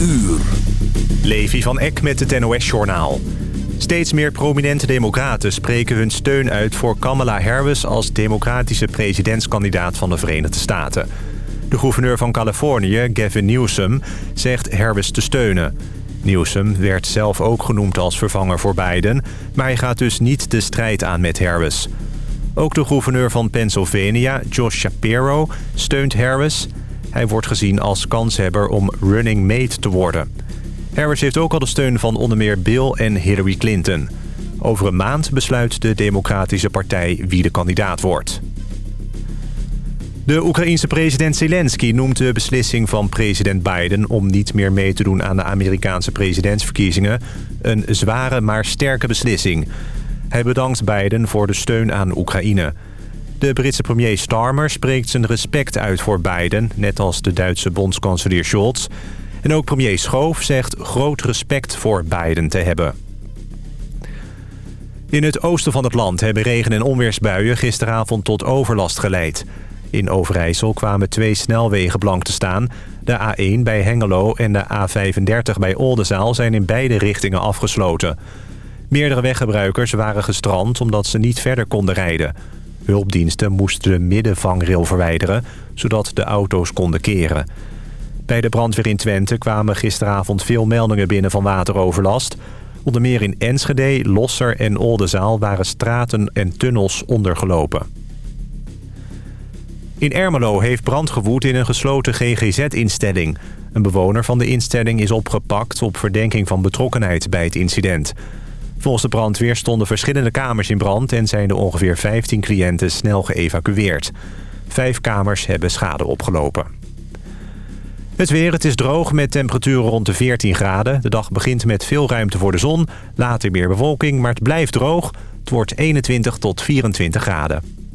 uur. Levi van Eck met het NOS-journaal. Steeds meer prominente democraten spreken hun steun uit voor Kamala Harris... als democratische presidentskandidaat van de Verenigde Staten. De gouverneur van Californië, Gavin Newsom, zegt Harris te steunen. Newsom werd zelf ook genoemd als vervanger voor Biden... maar hij gaat dus niet de strijd aan met Harris. Ook de gouverneur van Pennsylvania, Josh Shapiro, steunt Harris... Hij wordt gezien als kanshebber om running mate te worden. Harris heeft ook al de steun van onder meer Bill en Hillary Clinton. Over een maand besluit de Democratische Partij wie de kandidaat wordt. De Oekraïense president Zelensky noemt de beslissing van president Biden... om niet meer mee te doen aan de Amerikaanse presidentsverkiezingen... een zware maar sterke beslissing. Hij bedankt Biden voor de steun aan Oekraïne... De Britse premier Starmer spreekt zijn respect uit voor Biden... net als de Duitse bondskanselier Scholz. En ook premier Schoof zegt groot respect voor Biden te hebben. In het oosten van het land hebben regen- en onweersbuien gisteravond tot overlast geleid. In Overijssel kwamen twee snelwegen blank te staan. De A1 bij Hengelo en de A35 bij Oldenzaal zijn in beide richtingen afgesloten. Meerdere weggebruikers waren gestrand omdat ze niet verder konden rijden. Hulpdiensten moesten de middenvangrail verwijderen, zodat de auto's konden keren. Bij de brandweer in Twente kwamen gisteravond veel meldingen binnen van wateroverlast. Onder meer in Enschede, Losser en Oldenzaal waren straten en tunnels ondergelopen. In Ermelo heeft brand gewoed in een gesloten GGZ-instelling. Een bewoner van de instelling is opgepakt op verdenking van betrokkenheid bij het incident. Volgens de brandweer stonden verschillende kamers in brand... en zijn de ongeveer 15 cliënten snel geëvacueerd. Vijf kamers hebben schade opgelopen. Het weer, het is droog met temperaturen rond de 14 graden. De dag begint met veel ruimte voor de zon, later meer bewolking... maar het blijft droog. Het wordt 21 tot 24 graden.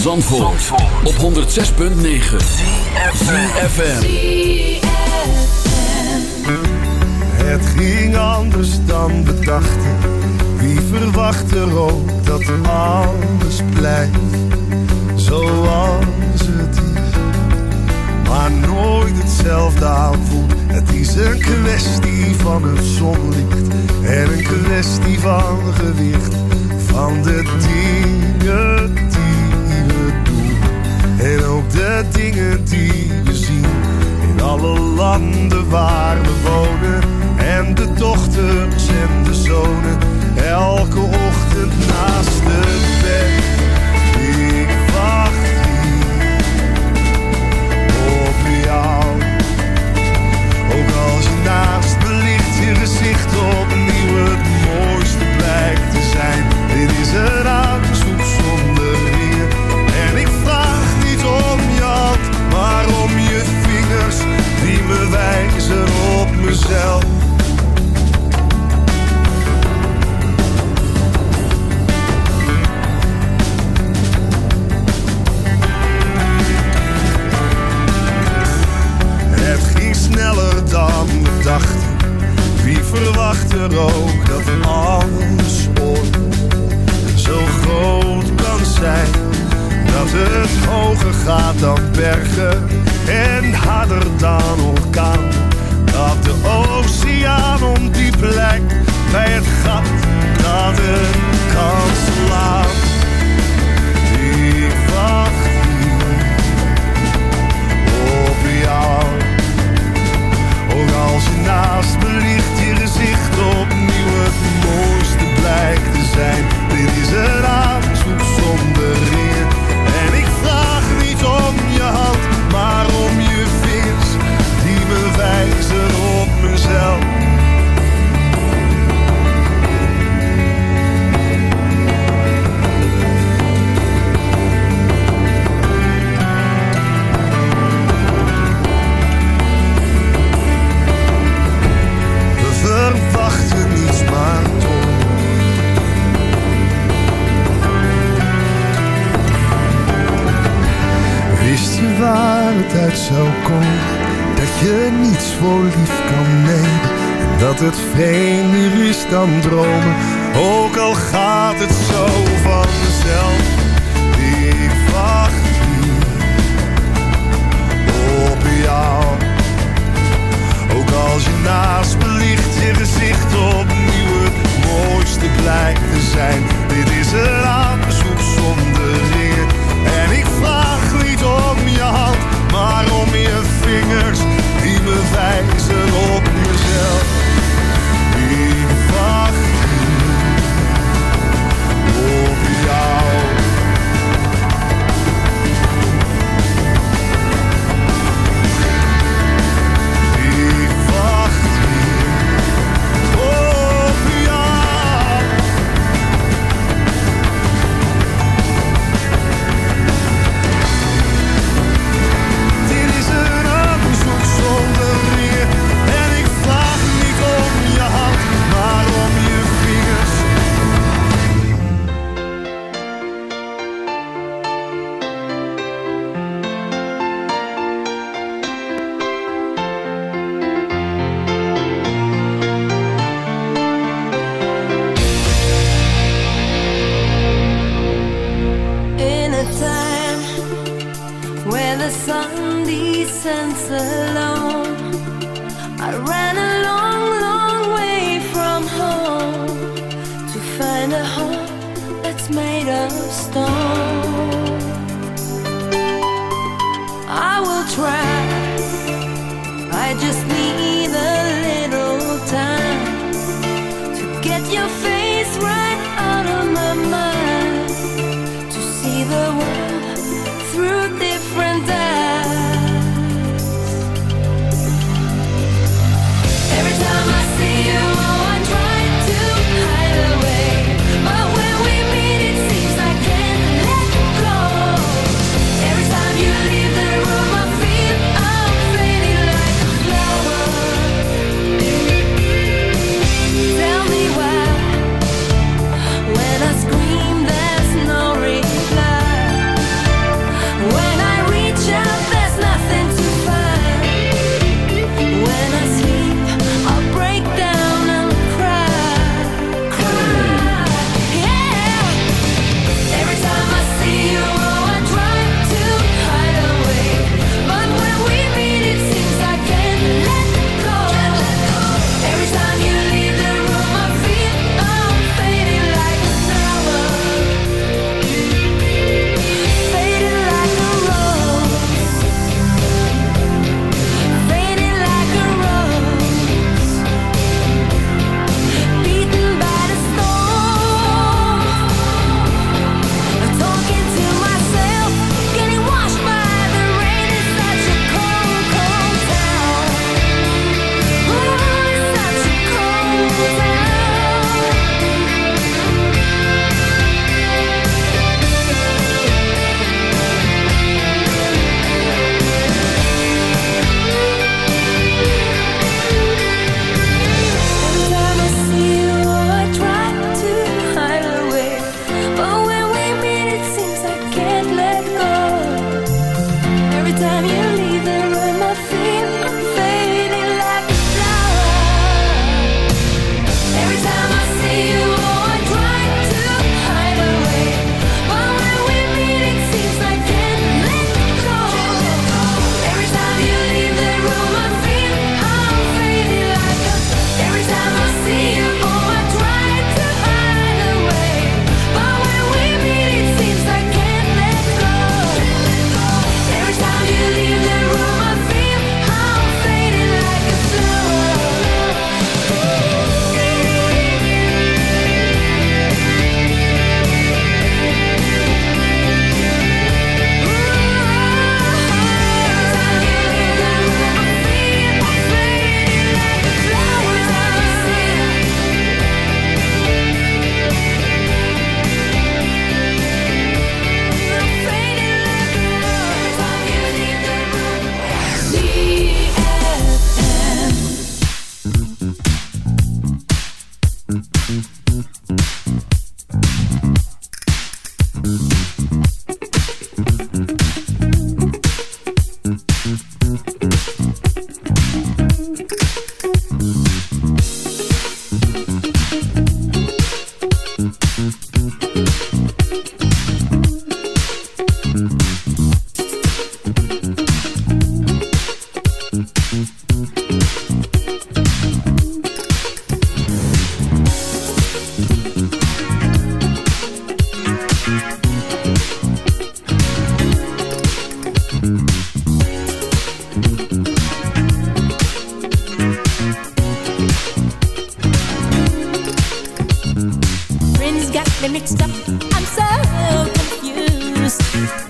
Zandvoort, op 106.9 FM. Het ging anders dan we dachten. Wie verwacht er ook dat alles blijft zoals het is. Maar nooit hetzelfde aanvoelt. Het is een kwestie van het zonlicht en een kwestie van gewicht. Van de dingen en ook de dingen die we zien. In alle landen waar we wonen en de dochters en de zonen. Elke ochtend naast het bed. Verwacht er ook dat alles zo groot kan zijn? Dat het hoger gaat dan bergen en harder dan orkaan. Dat de oceaan ondiep lijkt bij het gat dat een kan slaan. Als je naast me ligt, je gezicht opnieuw het mooiste blijkt te zijn. Dit is een aanzoek zonder eer. En ik vraag niet om je hand, maar om je vingers die me wijzen op mezelf. Niets maar. Wist je waar het uit zou komen? Dat je niets voor lief kan nemen. En dat het vreemder is dan dromen. Ook al gaat het zo vanzelf. Ik wacht als je naast me ligt, je gezicht opnieuw het mooiste blijkt te zijn. Dit is een aanzoek zonder eer. En ik vraag niet om je hand, maar om je vingers die me wijzen op mezelf. time you Let me stop. I'm so confused.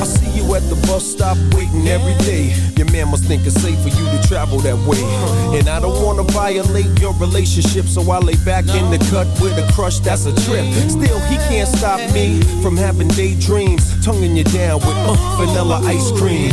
I see you at the bus stop waiting every day. Your man must think it's safe for you to travel that way. And I don't wanna violate your relationship, so I lay back in the cut with a crush that's a trip. Still, he can't stop me from having daydreams, tonguing you down with uh, vanilla ice cream.